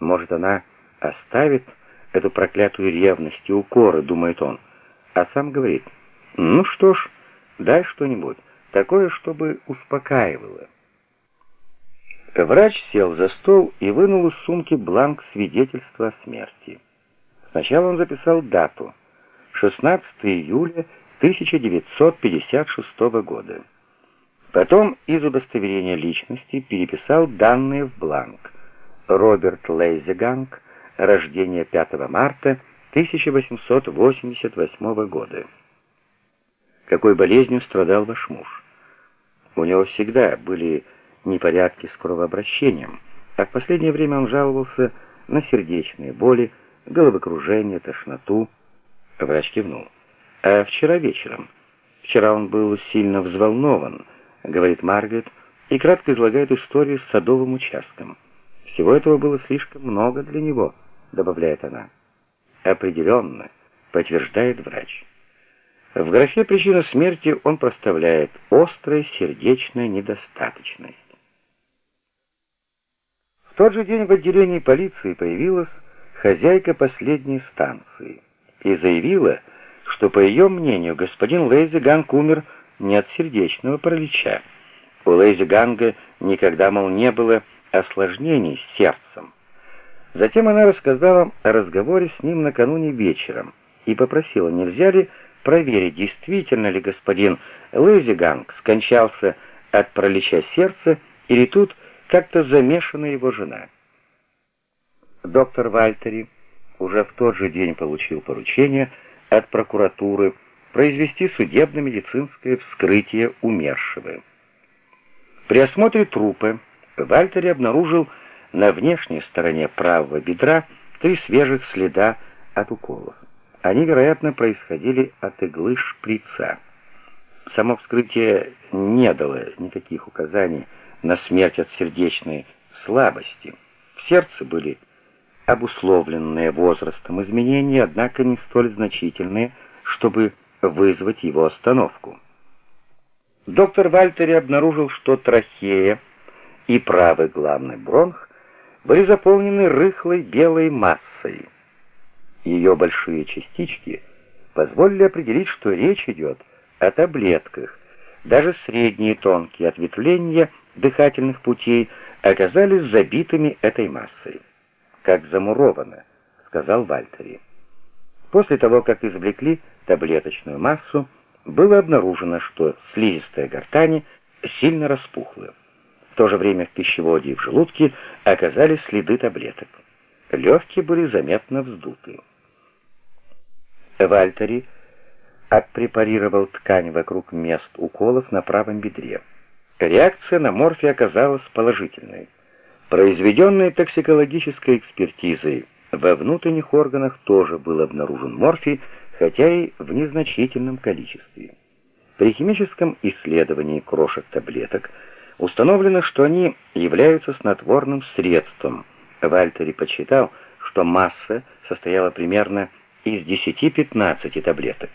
Может, она оставит эту проклятую ревность и укоры, думает он, а сам говорит, ну что ж, дай что-нибудь, такое, чтобы успокаивало. Врач сел за стол и вынул из сумки бланк свидетельства о смерти. Сначала он записал дату — 16 июля 1956 года. Потом из удостоверения личности переписал данные в бланк. Роберт Лейзеганг, рождение 5 марта 1888 года. Какой болезнью страдал ваш муж? У него всегда были непорядки с кровообращением, а в последнее время он жаловался на сердечные боли, головокружение, тошноту. Врач кивнул. А вчера вечером? Вчера он был сильно взволнован, говорит Маргарет, и кратко излагает историю с садовым участком. Всего этого было слишком много для него, добавляет она. Определенно, подтверждает врач. В графе «Причина смерти» он проставляет острая сердечная недостаточность. В тот же день в отделении полиции появилась хозяйка последней станции и заявила, что, по ее мнению, господин Лейзиганг умер не от сердечного паралича. У Лейзиганга никогда, мол, не было осложнений с сердцем. Затем она рассказала о разговоре с ним накануне вечером и попросила, нельзя ли проверить, действительно ли господин Лейзиганг скончался от паралича сердца или тут как-то замешана его жена. Доктор Вальтери уже в тот же день получил поручение от прокуратуры произвести судебно-медицинское вскрытие умершего. При осмотре трупа Вальтери обнаружил на внешней стороне правого бедра три свежих следа от уколов. Они, вероятно, происходили от иглы шприца. Само вскрытие не дало никаких указаний на смерть от сердечной слабости. В сердце были обусловленные возрастом изменения, однако не столь значительные, чтобы вызвать его остановку. Доктор Вальтери обнаружил, что трахея и правый главный бронх были заполнены рыхлой белой массой. Ее большие частички позволили определить, что речь идет о таблетках. Даже средние тонкие ответвления дыхательных путей оказались забитыми этой массой. «Как замуровано», — сказал Вальтери. После того, как извлекли таблеточную массу, было обнаружено, что слизистая гортани сильно распухла. В то же время в пищеводе и в желудке оказались следы таблеток. Легкие были заметно вздуты. Вальтери отпрепарировал ткань вокруг мест уколов на правом бедре. Реакция на морфий оказалась положительной. Произведенной токсикологической экспертизой во внутренних органах тоже был обнаружен морфий, хотя и в незначительном количестве. При химическом исследовании крошек таблеток установлено, что они являются снотворным средством. Вальтери подсчитал, что масса состояла примерно из 10-15 таблеток.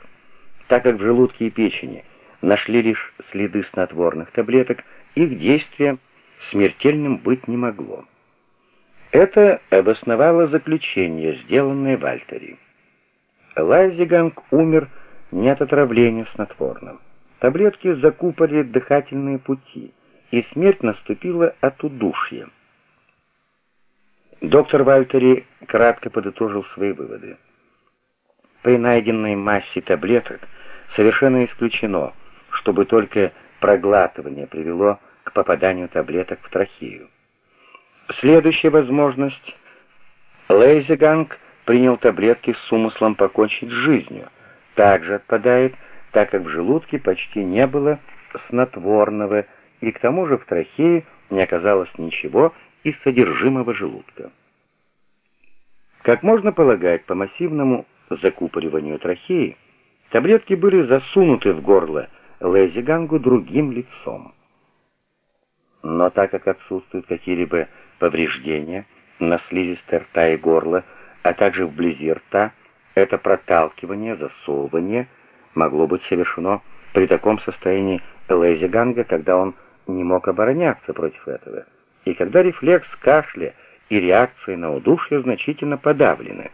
Так как в желудке и печени нашли лишь следы снотворных таблеток, их действие смертельным быть не могло. Это обосновало заключение, сделанное Вальтери. Лайзиганг умер не от отравления снотворным. Таблетки закупорили дыхательные пути, и смерть наступила от удушья. Доктор Вальтери кратко подытожил свои выводы. При найденной массе таблеток совершенно исключено, чтобы только проглатывание привело к попаданию таблеток в трахею. Следующая возможность. Лейзиганг принял таблетки с умыслом покончить с жизнью. Также отпадает, так как в желудке почти не было снотворного, и к тому же в трахее не оказалось ничего из содержимого желудка. Как можно полагать по массивному закупориванию трахеи, таблетки были засунуты в горло Лезигангу другим лицом. Но так как отсутствуют какие-либо повреждения на слизистой рта и горла, а также вблизи рта, это проталкивание, засовывание могло быть совершено при таком состоянии Лезиганга, когда он не мог обороняться против этого, и когда рефлекс кашля и реакция на удушье значительно подавлена.